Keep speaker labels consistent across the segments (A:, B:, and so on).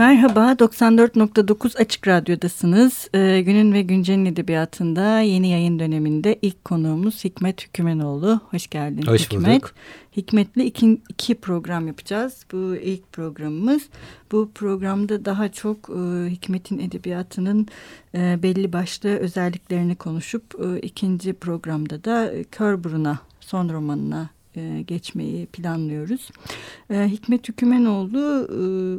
A: Merhaba, 94.9 Açık Radyo'dasınız. Ee, günün ve Güncel'in edebiyatında yeni yayın döneminde ilk konuğumuz Hikmet Hükümenoğlu. Hoş geldin
B: Hoş
A: Hikmet.
B: bulduk.
A: Hikmet'le iki, iki program yapacağız. Bu ilk programımız. Bu programda daha çok e, Hikmet'in edebiyatının e, belli başlı özelliklerini konuşup e, ikinci programda da e, Kör Burun'a son romanına e, geçmeyi planlıyoruz. E, Hikmet Hükümenoğlu e,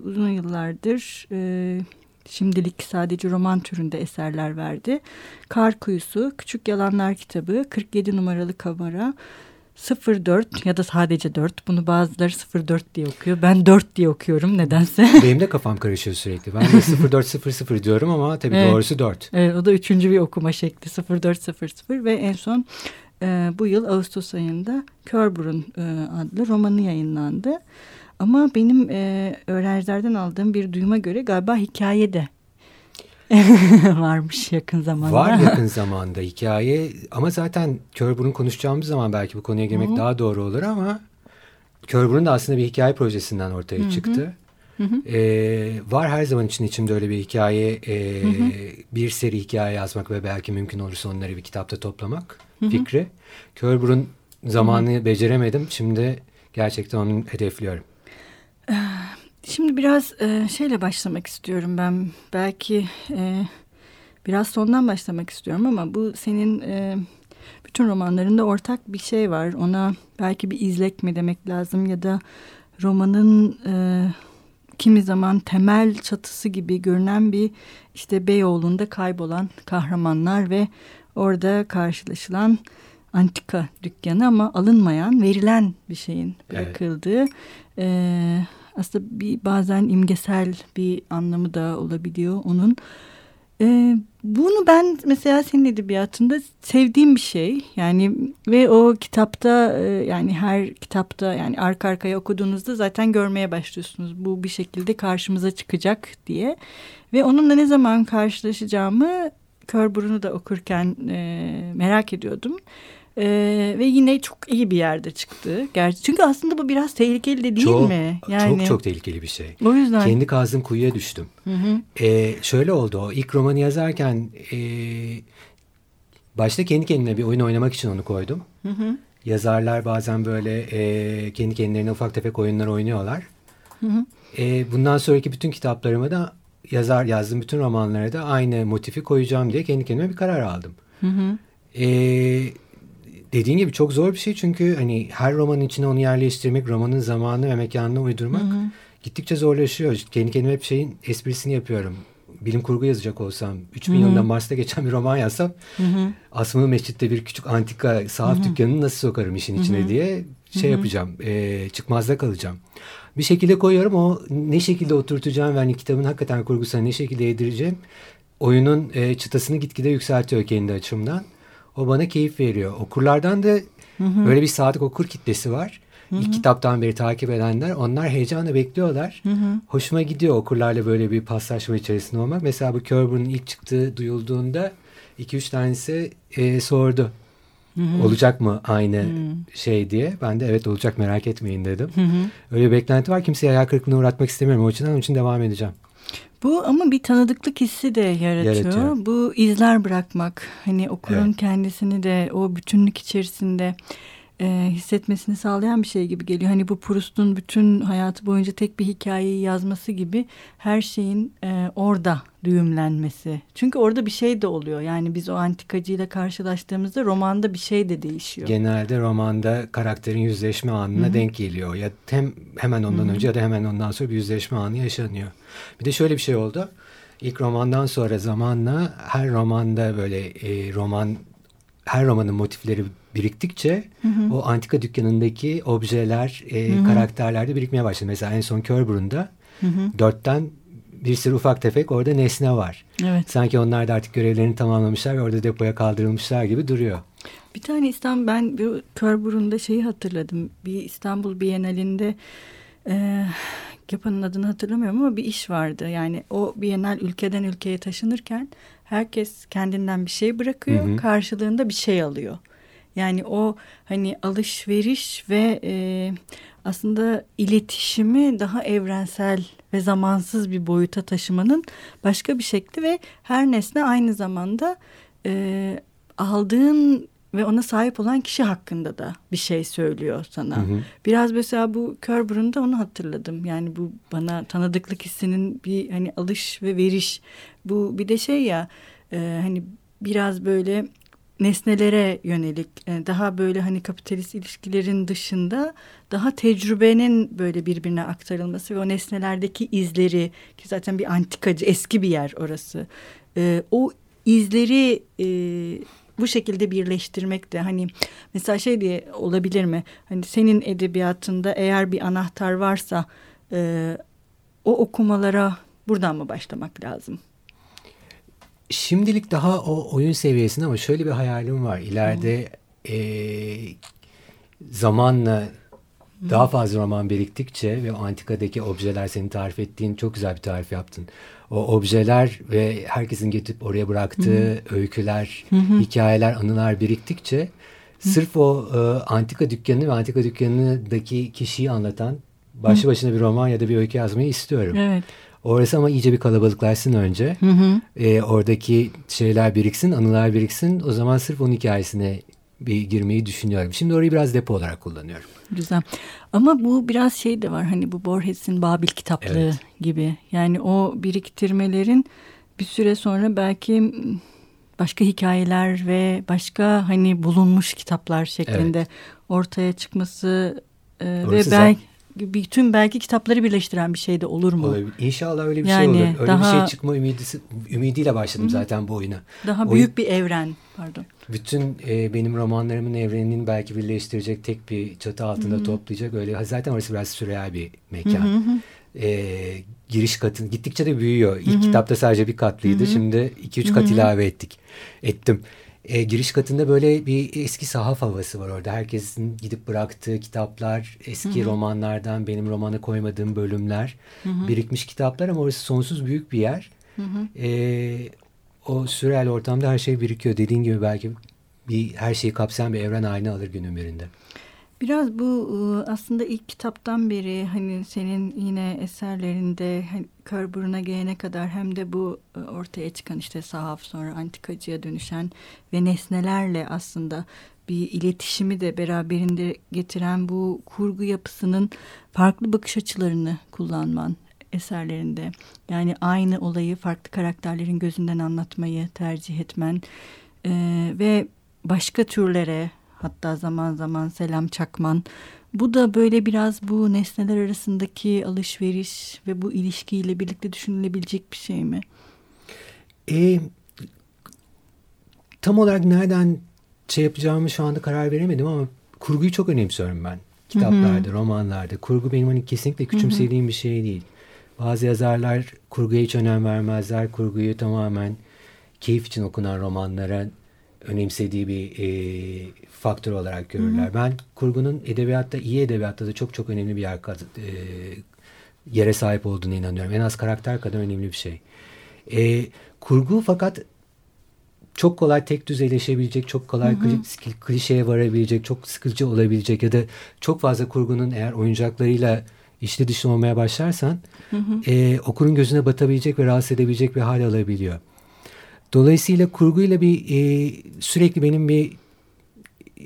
A: uzun yıllardır e, şimdilik sadece roman türünde eserler verdi. Kar Kuyusu, Küçük Yalanlar kitabı, 47 numaralı kamera, 04 ya da sadece 4. Bunu bazıları 04 diye okuyor. Ben 4 diye okuyorum nedense.
B: Benim de kafam karışıyor sürekli. Ben de 0400 diyorum ama tabii
A: Evet.
B: doğrusu 4.
A: Evet, o da üçüncü bir okuma şekli 0400 ve en son e, bu yıl Ağustos ayında Körburun e, adlı romanı yayınlandı. Ama benim e, öğrencilerden aldığım bir duyuma göre galiba hikaye de varmış yakın zamanda.
B: Var yakın zamanda hikaye ama zaten Körburun konuşacağımız zaman belki bu konuya girmek
A: Hı hı.
B: daha doğru olur ama Körburun da aslında bir hikaye projesinden ortaya
A: Hı hı.
B: çıktı.
A: Hı hı.
B: Ee, var her zaman için içimde öyle bir hikaye, e,
A: Hı hı.
B: bir seri hikaye yazmak ve belki mümkün olursa onları bir kitapta toplamak
A: Hı hı.
B: fikri. Körburun zamanı beceremedim. Şimdi gerçekten onu hedefliyorum.
A: Şimdi biraz e, şeyle başlamak istiyorum ben. Belki e, biraz sondan başlamak istiyorum ama bu senin e, bütün romanlarında ortak bir şey var. Ona belki bir izlek mi demek lazım ya da romanın e, kimi zaman temel çatısı gibi görünen bir işte Beyoğlu'nda kaybolan kahramanlar ve orada karşılaşılan antika dükkanı ama alınmayan, verilen bir şeyin
B: Evet.
A: bırakıldığı. e, aslında bir bazen imgesel bir anlamı da olabiliyor onun. Ee, bunu ben mesela senin edebiyatında sevdiğim bir şey. Yani ve o kitapta e, yani her kitapta yani arka arkaya okuduğunuzda zaten görmeye başlıyorsunuz. Bu bir şekilde karşımıza çıkacak diye. Ve onunla ne zaman karşılaşacağımı Kör Burun'u da okurken e, merak ediyordum. Ee, ve yine çok iyi bir yerde çıktı. Gerçi çünkü aslında bu biraz tehlikeli de değil
B: çok,
A: mi?
B: Çok çok tehlikeli bir şey.
A: O yüzden.
B: Kendi kazdığım kuyuya düştüm.
A: Hı hı.
B: Ee, şöyle oldu o ilk romanı yazarken e, başta kendi kendine bir oyun oynamak için onu koydum.
A: Hı hı.
B: Yazarlar bazen böyle e, kendi kendilerine ufak tefek oyunlar oynuyorlar.
A: Hı hı.
B: E, bundan sonraki bütün kitaplarıma da yazar yazdığım bütün romanlara da aynı motifi koyacağım diye kendi kendime bir karar aldım.
A: Hı hı.
B: E, dediğin gibi çok zor bir şey çünkü hani her romanın içine onu yerleştirmek, romanın zamanı ve mekanına uydurmak
A: Hı hı.
B: gittikçe zorlaşıyor. Kendi kendime hep şeyin esprisini yapıyorum. Bilim kurgu yazacak olsam, 3000
A: Hı hı.
B: yılında Mars'ta geçen bir roman yazsam
A: Hı hı.
B: Asmalı Mescid'de bir küçük antika sahaf
A: Hı hı.
B: dükkanını nasıl sokarım işin içine
A: Hı hı.
B: diye şey
A: Hı hı.
B: yapacağım. E, çıkmazda kalacağım. Bir şekilde koyuyorum o ne şekilde oturtacağım ve hani kitabın hakikaten kurgusuna ne şekilde yedireceğim. Oyunun e, çıtasını gitgide yükseltiyor kendi açımdan. O bana keyif veriyor. Okurlardan da
A: Hı hı.
B: böyle bir sadık okur kitlesi var. İlk kitaptan beri takip edenler onlar heyecanla bekliyorlar.
A: Hı hı.
B: Hoşuma gidiyor okurlarla böyle bir paslaşma içerisinde olmak. Mesela bu Kerber'ın ilk çıktığı duyulduğunda 2-3 tanesi e, sordu.
A: Hı hı.
B: Olacak mı aynı
A: Hı.
B: şey diye. Ben de evet olacak merak etmeyin dedim.
A: Hı hı.
B: Öyle bir beklenti var. Kimseye hayal kırıklığına uğratmak istemiyorum. O açıdan onun için devam edeceğim.
A: Bu ama bir tanıdıklık hissi de yaratıyor.
B: Yaratıyor.
A: Bu izler bırakmak. Hani okurun
B: Evet.
A: kendisini de o bütünlük içerisinde e, hissetmesini sağlayan bir şey gibi geliyor. Hani bu Proust'un bütün hayatı boyunca tek bir hikayeyi yazması gibi her şeyin e, orada düğümlenmesi. Çünkü orada bir şey de oluyor. Yani biz o antikacıyla karşılaştığımızda romanda bir şey de değişiyor.
B: Genelde romanda karakterin yüzleşme anına
A: Hı hı.
B: denk geliyor. Ya hem hemen ondan
A: Hı hı.
B: önce ya da hemen ondan sonra bir yüzleşme anı yaşanıyor. Bir de şöyle bir şey oldu. İlk romandan sonra zamanla her romanda böyle e, roman her romanın motifleri biriktikçe
A: Hı hı.
B: o antika dükkanındaki objeler, e,
A: Hı hı.
B: karakterler de birikmeye başladı. Mesela en son Körburun'da
A: Hı hı.
B: dörtten bir sürü ufak tefek orada nesne var.
A: Evet.
B: Sanki onlar da artık görevlerini tamamlamışlar ve orada depoya kaldırılmışlar gibi duruyor.
A: Bir tane İstanbul ben bir Körburun'da şeyi hatırladım. Bir İstanbul Bienalinde e, yapanın adını hatırlamıyorum ama bir iş vardı. Yani o Bienal ülkeden ülkeye taşınırken herkes kendinden bir şey bırakıyor.
B: Hı hı.
A: Karşılığında bir şey alıyor. Yani o hani alışveriş ve e, aslında iletişimi daha evrensel ve zamansız bir boyuta taşımanın başka bir şekli ve her nesne aynı zamanda e, aldığın ve ona sahip olan kişi hakkında da bir şey söylüyor sana. Hı hı. Biraz mesela bu kör burunda onu hatırladım. Yani bu bana tanıdıklık hissinin bir hani alış ve veriş. Bu bir de şey ya e, hani biraz böyle nesnelere yönelik e, daha böyle hani kapitalist ilişkilerin dışında daha tecrübenin böyle birbirine aktarılması ve o nesnelerdeki izleri ki zaten bir antikacı eski bir yer orası. E, o izleri e, bu şekilde birleştirmek de hani mesela şey diye olabilir mi? Hani senin edebiyatında eğer bir anahtar varsa e, o okumalara buradan mı başlamak lazım?
B: Şimdilik daha o oyun seviyesinde ama şöyle bir hayalim var. İleride hmm. e, zamanla daha fazla roman biriktikçe ve antikadaki objeler senin tarif ettiğin çok güzel bir tarif yaptın. O objeler ve herkesin getirip oraya bıraktığı Hı-hı. öyküler, Hı-hı. hikayeler, anılar biriktikçe Hı-hı. sırf o e, antika dükkanı ve antika dükkanındaki kişiyi anlatan başlı başına bir roman ya da bir öykü yazmayı istiyorum. Evet. Orası ama iyice bir kalabalıklaşsın önce. Hı hı. E, oradaki şeyler biriksin, anılar biriksin. O zaman sırf onun hikayesine bir girmeyi düşünüyorum. Şimdi orayı biraz depo olarak kullanıyorum.
A: Güzel. Ama bu biraz şey de var hani bu Borges'in Babil kitaplığı evet. gibi. Yani o biriktirmelerin bir süre sonra belki başka hikayeler ve başka hani bulunmuş kitaplar şeklinde evet. ortaya çıkması e, ve belki bütün belki kitapları birleştiren bir şey de olur mu?
B: Olabilir. İnşallah öyle bir şey yani şey olur. Öyle daha, bir şey çıkma ümidisi, ümidiyle başladım hı. zaten bu oyuna.
A: Daha Oyun, büyük bir evren pardon.
B: Bütün e, benim romanlarımın evreninin belki birleştirecek tek bir çatı altında hı. toplayacak öyle. Zaten orası biraz sürreal bir mekan. Hı hı. E, giriş katın gittikçe de büyüyor. İlk hı hı. kitapta sadece bir katlıydı. Hı hı. Şimdi iki üç kat hı hı. ilave ettik. Ettim. E, giriş katında böyle bir eski sahaf havası var orada. Herkesin gidip bıraktığı kitaplar, eski Hı -hı. romanlardan benim romana koymadığım bölümler, Hı -hı. birikmiş kitaplar ama orası sonsuz büyük bir yer. Hı -hı. E, o sürel ortamda her şey birikiyor. Dediğin gibi belki bir her şeyi kapsayan bir evren haline alır günün birinde.
A: Biraz bu ıı, aslında ilk kitaptan beri hani senin yine eserlerinde hani kör gelene kadar hem de bu ortaya çıkan işte sahaf sonra antikacıya dönüşen ve nesnelerle aslında bir iletişimi de beraberinde getiren bu kurgu yapısının farklı bakış açılarını kullanman eserlerinde. Yani aynı olayı farklı karakterlerin gözünden anlatmayı tercih etmen e, ve başka türlere hatta zaman zaman selam çakman. Bu da böyle biraz bu nesneler arasındaki alışveriş ve bu ilişkiyle birlikte düşünülebilecek bir şey mi?
B: E, tam olarak nereden şey yapacağımı şu anda karar veremedim ama kurguyu çok önemsiyorum ben. Kitaplarda, Hı-hı. romanlarda. Kurgu benim hani kesinlikle küçümsediğim Hı-hı. bir şey değil. Bazı yazarlar kurguya hiç önem vermezler. Kurguyu tamamen keyif için okunan romanlara önemsediği bir e, faktör olarak görürler. Hı hı. Ben kurgunun edebiyatta, iyi edebiyatta da çok çok önemli bir yer, e, yere sahip olduğunu inanıyorum. En az karakter kadar önemli bir şey. E, kurgu fakat çok kolay tek düzeyleşebilecek, çok kolay hı hı. klişeye varabilecek, çok sıkıcı olabilecek ya da çok fazla kurgunun eğer oyuncaklarıyla içli dışlı olmaya başlarsan hı hı. E, okurun gözüne batabilecek ve rahatsız edebilecek bir hal alabiliyor. Dolayısıyla kurguyla bir e, sürekli benim bir e,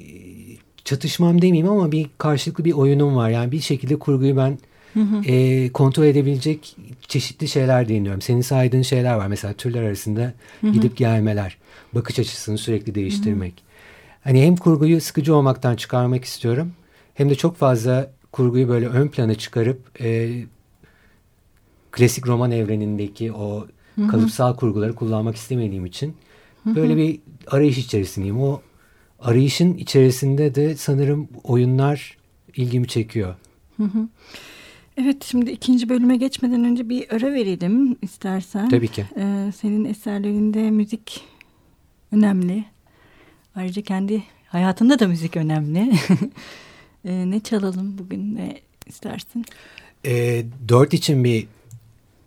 B: çatışmam demeyeyim ama bir karşılıklı bir oyunum var. Yani bir şekilde kurguyu ben hı hı. E, kontrol edebilecek çeşitli şeyler deniyorum. Senin saydığın şeyler var. Mesela türler arasında hı hı. gidip gelmeler. Bakış açısını sürekli değiştirmek. Hı hı. Hani hem kurguyu sıkıcı olmaktan çıkarmak istiyorum. Hem de çok fazla kurguyu böyle ön plana çıkarıp e, klasik roman evrenindeki o Hı-hı. kalıpsal kurguları kullanmak istemediğim için Hı-hı. böyle bir arayış içerisindeyim. O arayışın içerisinde de sanırım oyunlar ilgimi çekiyor.
A: Hı-hı. Evet şimdi ikinci bölüme geçmeden önce bir ara verelim istersen.
B: Tabii ki.
A: Ee, senin eserlerinde müzik önemli. Ayrıca kendi hayatında da müzik önemli. ee, ne çalalım bugün ne istersin?
B: E, dört için bir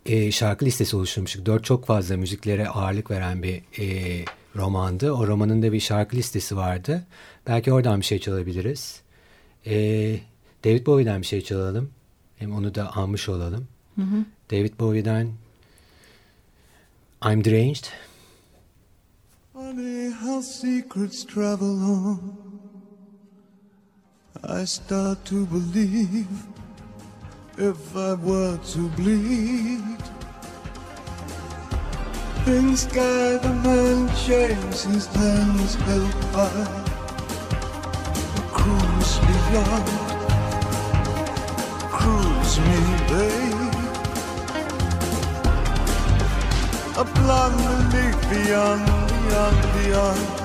B: e, şarkı listesi oluşturmuştuk. Dört çok fazla müziklere ağırlık veren bir e,
C: romandı. O romanın da bir şarkı listesi vardı. Belki oradan bir şey çalabiliriz. Ee, David Bowie'den bir şey çalalım. Hem onu da almış olalım. Hı hı. David Bowie'den I'm Deranged. Funny how secrets travel on I start to believe If I were to bleed. Things sky the man James his hands held high Cruise beyond Cruise me, babe. A blonde beneath beyond, beyond, beyond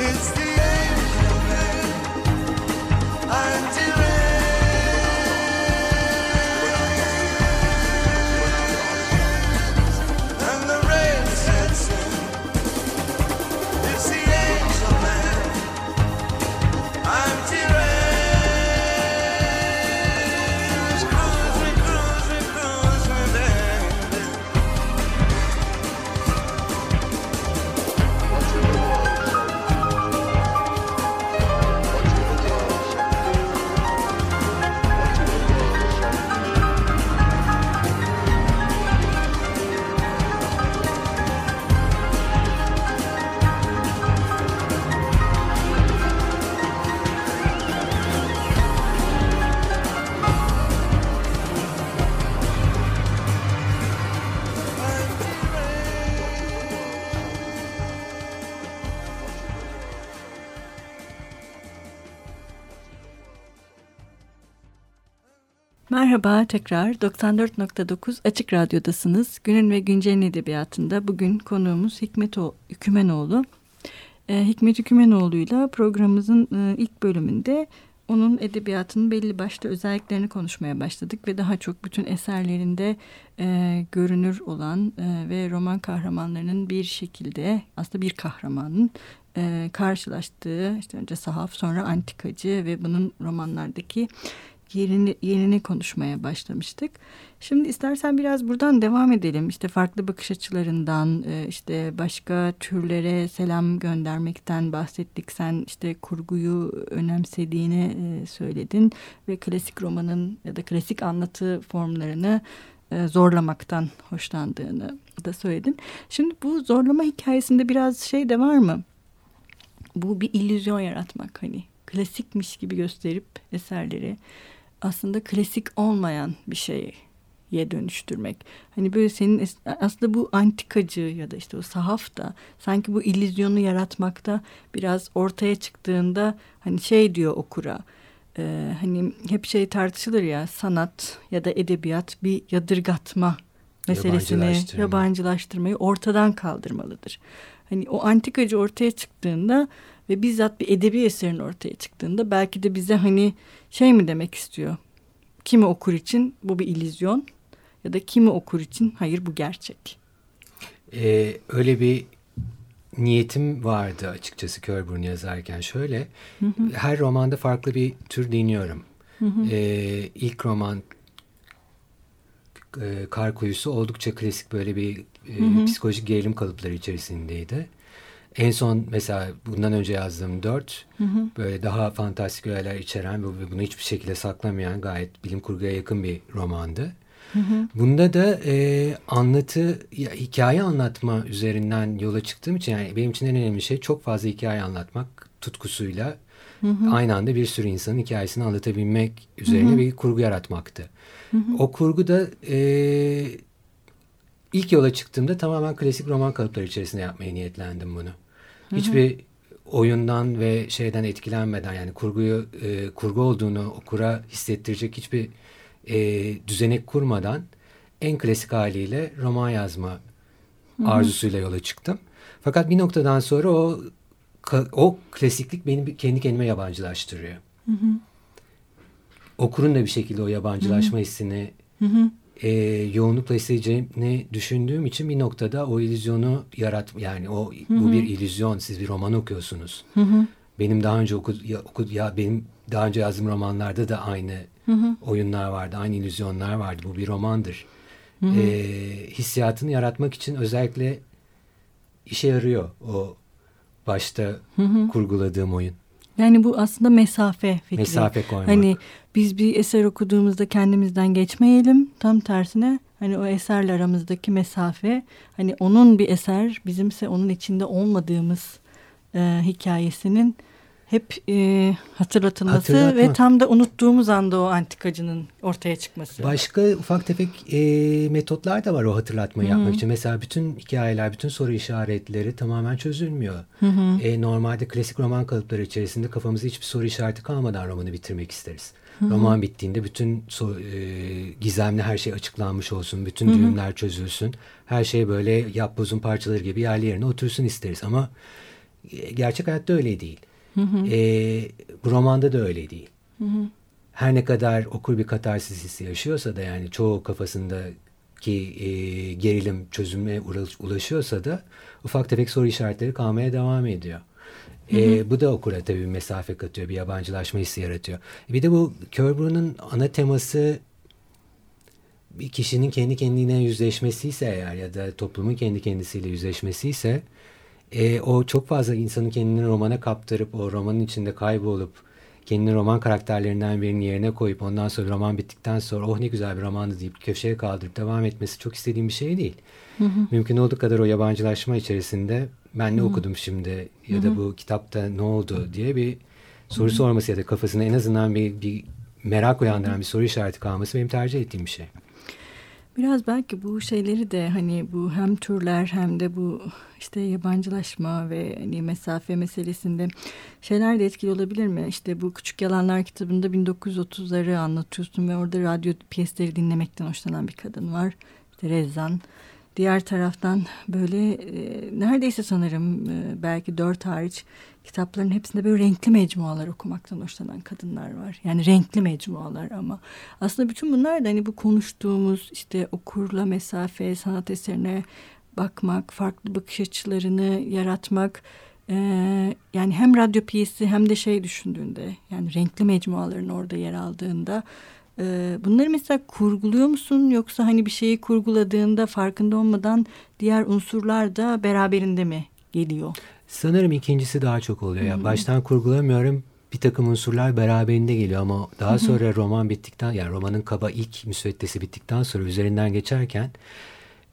C: It's the
A: Merhaba tekrar 94.9 Açık Radyo'dasınız. Günün ve Güncel'in edebiyatında bugün konuğumuz Hikmet o Hükümenoğlu. Ee, Hikmet Hükümenoğlu'yla programımızın e, ilk bölümünde onun edebiyatının belli başlı özelliklerini konuşmaya başladık ve daha çok bütün eserlerinde e, görünür olan e, ve roman kahramanlarının bir şekilde aslında bir kahramanın e, karşılaştığı işte önce sahaf sonra antikacı ve bunun romanlardaki yerini, yerini konuşmaya başlamıştık. Şimdi istersen biraz buradan devam edelim. İşte farklı bakış açılarından, e, işte başka türlere selam göndermekten bahsettik. Sen işte kurguyu önemsediğini e, söyledin ve klasik romanın ya da klasik anlatı formlarını e, zorlamaktan hoşlandığını da söyledin. Şimdi bu zorlama hikayesinde biraz şey de var mı? Bu bir illüzyon yaratmak hani klasikmiş gibi gösterip eserleri aslında klasik olmayan bir şey ye dönüştürmek. Hani böyle senin aslında bu antikacı ya da işte o sahaf da sanki bu illüzyonu yaratmakta biraz ortaya çıktığında hani şey diyor okura e, hani hep şey tartışılır ya sanat ya da edebiyat bir yadırgatma meselesini Yabancılaştırma. yabancılaştırmayı ortadan kaldırmalıdır. Hani o antikacı ortaya çıktığında ve bizzat bir edebi eserin ortaya çıktığında belki de bize hani şey mi demek istiyor? Kimi okur için bu bir illüzyon ya da kimi okur için hayır bu gerçek.
B: Ee, öyle bir niyetim vardı açıkçası Körburn yazarken şöyle. Hı hı. Her romanda farklı bir tür deniyorum. Hı hı. Ee, ilk roman e, Kar Kuyusu oldukça klasik böyle bir e, hı hı. psikolojik gerilim kalıpları içerisindeydi. En son mesela bundan önce yazdığım dört hı hı. böyle daha fantastik öğeler içeren ve bunu hiçbir şekilde saklamayan gayet bilim kurguya yakın bir romandı. Hı hı. Bunda da e, anlatı, ya, hikaye anlatma üzerinden yola çıktığım için yani benim için en önemli şey çok fazla hikaye anlatmak tutkusuyla hı hı. aynı anda bir sürü insanın hikayesini anlatabilmek üzerine hı hı. bir kurgu yaratmaktı. Hı hı. O kurgu da e, ilk yola çıktığımda tamamen klasik roman kalıpları içerisinde yapmaya niyetlendim bunu. Hiçbir hı hı. oyundan ve şeyden etkilenmeden yani kurguyu e, kurgu olduğunu okura hissettirecek hiçbir e, düzenek kurmadan en klasik haliyle roman yazma hı hı. arzusuyla yola çıktım. Fakat bir noktadan sonra o o klasiklik beni kendi kendime yabancılaştırıyor. Hı hı. Okurun da bir şekilde o yabancılaşma hı hı. hissini hı hı. E, yoğunlukla hissedeceğini düşündüğüm için bir noktada o illüzyonu yarat yani o hı hı. bu bir illüzyon siz bir roman okuyorsunuz. Hı hı. Benim daha önce oku, ya, oku, ya benim daha önce yazdığım romanlarda da aynı Hı hı. oyunlar vardı, aynı illüzyonlar vardı. Bu bir romandır. Hı hı. E, hissiyatını yaratmak için özellikle işe yarıyor o başta hı hı. kurguladığım oyun.
A: Yani bu aslında mesafe fikri.
B: Mesafe koymak.
A: Hani biz bir eser okuduğumuzda kendimizden geçmeyelim. Tam tersine hani o eserle aramızdaki mesafe hani onun bir eser bizimse onun içinde olmadığımız e, hikayesinin hep e, hatırlatılması Hatırlatma. ve tam da unuttuğumuz anda o antikacının ortaya çıkması.
B: Başka ufak tefek e, metotlar da var o hatırlatmayı Hı-hı. yapmak için. Mesela bütün hikayeler, bütün soru işaretleri tamamen çözülmüyor. E, normalde klasik roman kalıpları içerisinde kafamızda hiçbir soru işareti kalmadan romanı bitirmek isteriz. Hı-hı. Roman bittiğinde bütün so, e, gizemli her şey açıklanmış olsun, bütün Hı-hı. düğümler çözülsün. Her şey böyle yapbozun parçaları gibi yerli yerine otursun isteriz ama e, gerçek hayatta öyle değil. Hı hı. E, bu romanda da öyle değil. Hı hı. Her ne kadar okur bir katarsis hissi yaşıyorsa da yani çoğu kafasındaki e, gerilim çözüme ulaşıyorsa da ufak tefek soru işaretleri kalmaya devam ediyor. Hı hı. E, bu da okura tabii bir mesafe katıyor, bir yabancılaşma hissi yaratıyor. Bir de bu Körbrun'un ana teması bir kişinin kendi kendine yüzleşmesi ise eğer ya da toplumun kendi kendisiyle yüzleşmesi ise e, o çok fazla insanın kendini romana kaptırıp o romanın içinde kaybolup kendini roman karakterlerinden birinin yerine koyup ondan sonra roman bittikten sonra oh ne güzel bir romandı deyip köşeye kaldırıp devam etmesi çok istediğim bir şey değil. Hı hı. Mümkün olduğu kadar o yabancılaşma içerisinde ben ne hı. okudum şimdi ya hı hı. da bu kitapta ne oldu diye bir soru hı hı. sorması ya da kafasında en azından bir, bir merak uyandıran bir soru işareti kalması benim tercih ettiğim bir şey.
A: Biraz belki bu şeyleri de hani bu hem türler hem de bu işte yabancılaşma ve hani mesafe meselesinde şeyler de etkili olabilir mi? İşte bu Küçük Yalanlar kitabında 1930'ları anlatıyorsun ve orada radyo piyesleri dinlemekten hoşlanan bir kadın var. İşte Rezzan. Diğer taraftan böyle e, neredeyse sanırım e, belki dört hariç kitapların hepsinde böyle renkli mecmualar okumaktan hoşlanan kadınlar var. Yani renkli mecmualar ama aslında bütün bunlar da hani bu konuştuğumuz işte okurla mesafe, sanat eserine bakmak, farklı bakış açılarını yaratmak e, yani hem radyo piyesi hem de şey düşündüğünde yani renkli mecmuaların orada yer aldığında e, bunları mesela kurguluyor musun yoksa hani bir şeyi kurguladığında farkında olmadan diğer unsurlar da beraberinde mi geliyor?
B: Sanırım ikincisi daha çok oluyor. Ya baştan kurgulamıyorum. Bir takım unsurlar beraberinde geliyor ama daha sonra roman bittikten yani romanın kaba ilk müsveddesi bittikten sonra üzerinden geçerken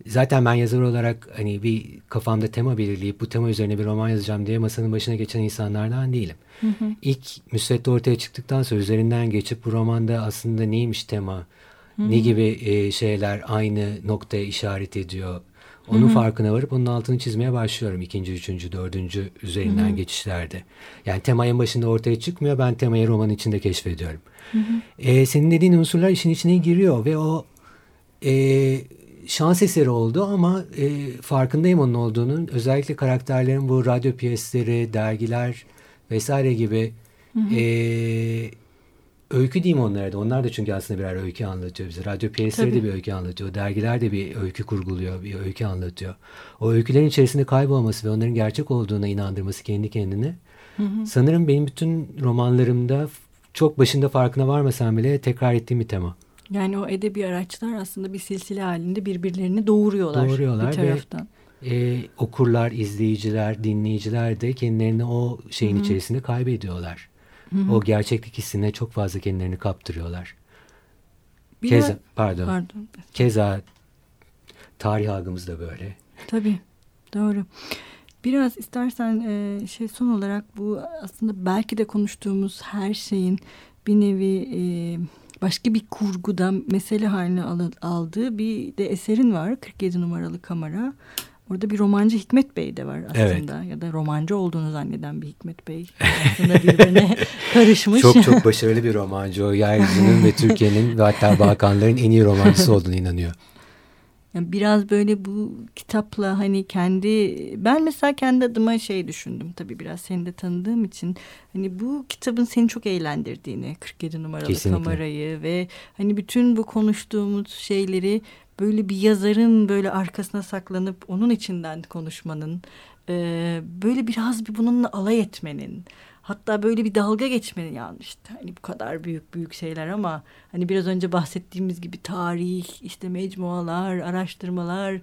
B: zaten ben yazar olarak hani bir kafamda tema belirleyip bu tema üzerine bir roman yazacağım diye masanın başına geçen insanlardan değilim. Hı hı. İlk müsvedde ortaya çıktıktan sonra üzerinden geçip bu romanda aslında neymiş tema Hı. Ne gibi e, şeyler aynı noktaya işaret ediyor. Onun Hı-hı. farkına varıp onun altını çizmeye başlıyorum ikinci, üçüncü, dördüncü üzerinden Hı-hı. geçişlerde. Yani tema en başında ortaya çıkmıyor. Ben temayı roman içinde keşfediyorum. E, senin dediğin unsurlar işin içine giriyor ve o e, şans eseri oldu ama e, farkındayım onun olduğunun. Özellikle karakterlerin bu radyo piyesleri, dergiler vesaire gibi E, öykü diyeyim onlara da. Onlar da çünkü aslında birer öykü anlatıyor bize. Radyo piyesleri de bir öykü anlatıyor. Dergiler de bir öykü kurguluyor, bir öykü anlatıyor. O öykülerin içerisinde kaybolması ve onların gerçek olduğuna inandırması kendi kendine. Hı hı. Sanırım benim bütün romanlarımda çok başında farkına varmasam bile tekrar ettiğim bir tema.
A: Yani o edebi araçlar aslında bir silsile halinde birbirlerini doğuruyorlar, doğuruyorlar bir taraftan.
B: Ve, e, okurlar, izleyiciler, dinleyiciler de kendilerini o şeyin Hı -hı. içerisinde kaybediyorlar. Hı -hı. O gerçeklik hissine çok fazla kendilerini kaptırıyorlar. Bir keza, pardon, pardon. Keza tarih algımız da böyle.
A: Tabii, doğru. Biraz istersen e, şey son olarak bu aslında belki de konuştuğumuz her şeyin bir nevi e, başka bir kurguda mesele haline al, aldığı bir de eserin var 47 numaralı kamera. Orada bir romancı Hikmet Bey de var aslında evet. ya da romancı olduğunu zanneden bir Hikmet Bey aslında birbirine karışmış.
B: Çok çok başarılı bir romancı o yeryüzünün ve Türkiye'nin ve hatta Balkanların en iyi romancısı olduğunu inanıyor.
A: Yani biraz böyle bu kitapla hani kendi ben mesela kendi adıma şey düşündüm tabii biraz seni de tanıdığım için hani bu kitabın seni çok eğlendirdiğini 47 numaralı Kesinlikle. kamerayı ve hani bütün bu konuştuğumuz şeyleri böyle bir yazarın böyle arkasına saklanıp onun içinden konuşmanın e, böyle biraz bir bununla alay etmenin hatta böyle bir dalga geçmenin yani işte hani bu kadar büyük büyük şeyler ama hani biraz önce bahsettiğimiz gibi tarih işte mecmualar araştırmalar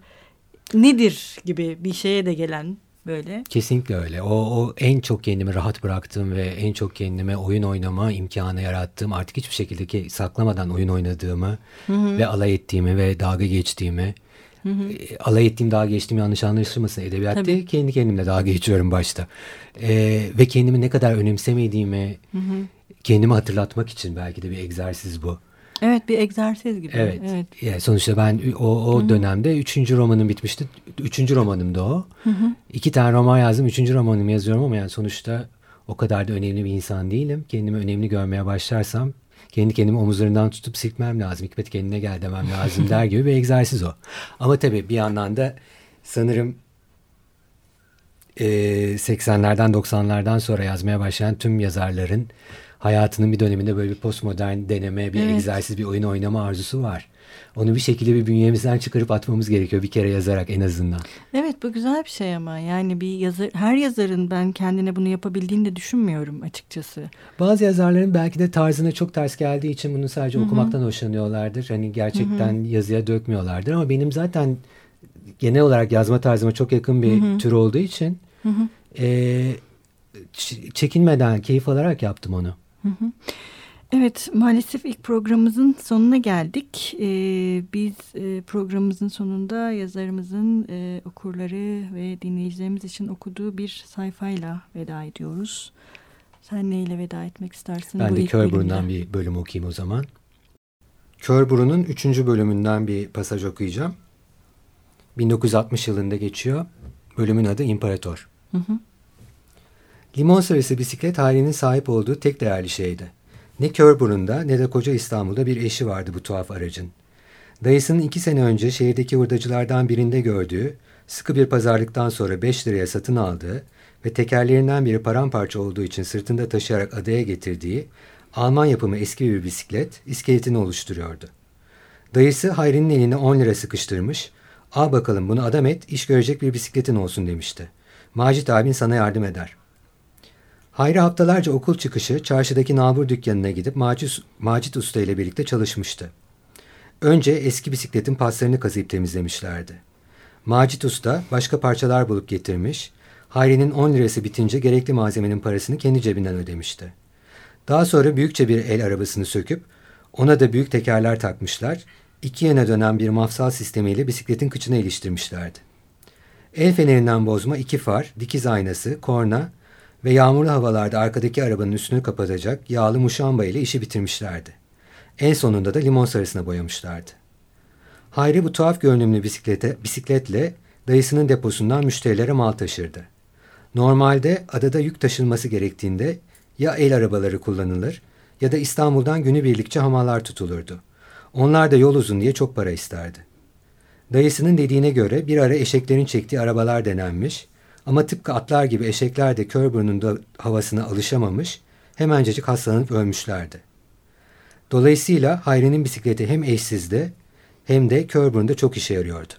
A: nedir gibi bir şeye de gelen böyle.
B: Kesinlikle öyle. O, o en çok kendimi rahat bıraktığım ve en çok kendime oyun oynama imkanı yarattığım artık hiçbir şekilde ki saklamadan oyun oynadığımı hı hı. ve alay ettiğimi ve dalga geçtiğimi Hı hı. E, alay ettiğim daha geçtiğim yanlış anlaşılmasın edebiyatta Tabii. kendi kendimle daha geçiyorum başta. Ee, ve kendimi ne kadar önemsemediğimi hı hı. kendimi hatırlatmak için belki de bir egzersiz bu.
A: Evet bir egzersiz gibi.
B: Evet. evet. Yani sonuçta ben o, o Hı -hı. dönemde üçüncü romanım bitmişti. Üçüncü romanım da o. Hı -hı. İki tane roman yazdım. Üçüncü romanımı yazıyorum ama yani sonuçta o kadar da önemli bir insan değilim. Kendimi önemli görmeye başlarsam kendi kendimi omuzlarından tutup silkmem lazım. Hikmet kendine gel demem lazım der gibi bir egzersiz o. Ama tabii bir yandan da sanırım e, 80'lerden 90'lardan sonra yazmaya başlayan tüm yazarların hayatının bir döneminde böyle bir postmodern deneme, bir evet. egzersiz, bir oyun oynama arzusu var. Onu bir şekilde bir bünyemizden çıkarıp atmamız gerekiyor bir kere yazarak en azından.
A: Evet bu güzel bir şey ama yani bir yazar her yazarın ben kendine bunu yapabildiğini de düşünmüyorum açıkçası.
B: Bazı yazarların belki de tarzına çok ters geldiği için bunu sadece Hı -hı. okumaktan hoşlanıyorlardır. Hani gerçekten Hı -hı. yazıya dökmüyorlardır ama benim zaten genel olarak yazma tarzıma çok yakın bir Hı -hı. tür olduğu için Hı -hı. E, çekinmeden keyif alarak yaptım onu. Hı hı.
A: Evet maalesef ilk programımızın sonuna geldik. Ee, biz e, programımızın sonunda yazarımızın e, okurları ve dinleyicilerimiz için okuduğu bir sayfayla veda ediyoruz. Sen neyle veda etmek istersin?
B: Ben bu de Körburun'dan bir bölüm okuyayım o zaman. Körburun'un üçüncü bölümünden bir pasaj okuyacağım. 1960 yılında geçiyor. Bölümün adı İmparator. Hı hı. Limon sarısı bisiklet halinin sahip olduğu tek değerli şeydi. Ne Körburun'da ne de koca İstanbul'da bir eşi vardı bu tuhaf aracın. Dayısının iki sene önce şehirdeki hurdacılardan birinde gördüğü, sıkı bir pazarlıktan sonra beş liraya satın aldığı ve tekerlerinden biri paramparça olduğu için sırtında taşıyarak adaya getirdiği Alman yapımı eski bir bisiklet iskeletini oluşturuyordu. Dayısı Hayri'nin eline on lira sıkıştırmış, al bakalım bunu adam et, iş görecek bir bisikletin olsun demişti. Macit abin sana yardım eder. Hayri haftalarca okul çıkışı çarşıdaki nabur dükkanına gidip Macit, Macit Usta ile birlikte çalışmıştı. Önce eski bisikletin paslarını kazıyıp temizlemişlerdi. Macit Usta başka parçalar bulup getirmiş, Hayri'nin 10 lirası bitince gerekli malzemenin parasını kendi cebinden ödemişti. Daha sonra büyükçe bir el arabasını söküp ona da büyük tekerler takmışlar, iki yöne dönen bir mafsal sistemiyle bisikletin kıçına iliştirmişlerdi. El fenerinden bozma iki far, dikiz aynası, korna ve yağmurlu havalarda arkadaki arabanın üstünü kapatacak yağlı muşamba ile işi bitirmişlerdi. En sonunda da limon sarısına boyamışlardı. Hayri bu tuhaf görünümlü bisiklete, bisikletle dayısının deposundan müşterilere mal taşırdı. Normalde adada yük taşınması gerektiğinde ya el arabaları kullanılır ya da İstanbul'dan günübirlikçe hamallar tutulurdu. Onlar da yol uzun diye çok para isterdi. Dayısının dediğine göre bir ara eşeklerin çektiği arabalar denenmiş ama tıpkı atlar gibi eşekler de kör burnunda havasına alışamamış, hemencecik hastalanıp ölmüşlerdi. Dolayısıyla Hayri'nin bisikleti hem eşsizdi hem de kör burunda çok işe yarıyordu.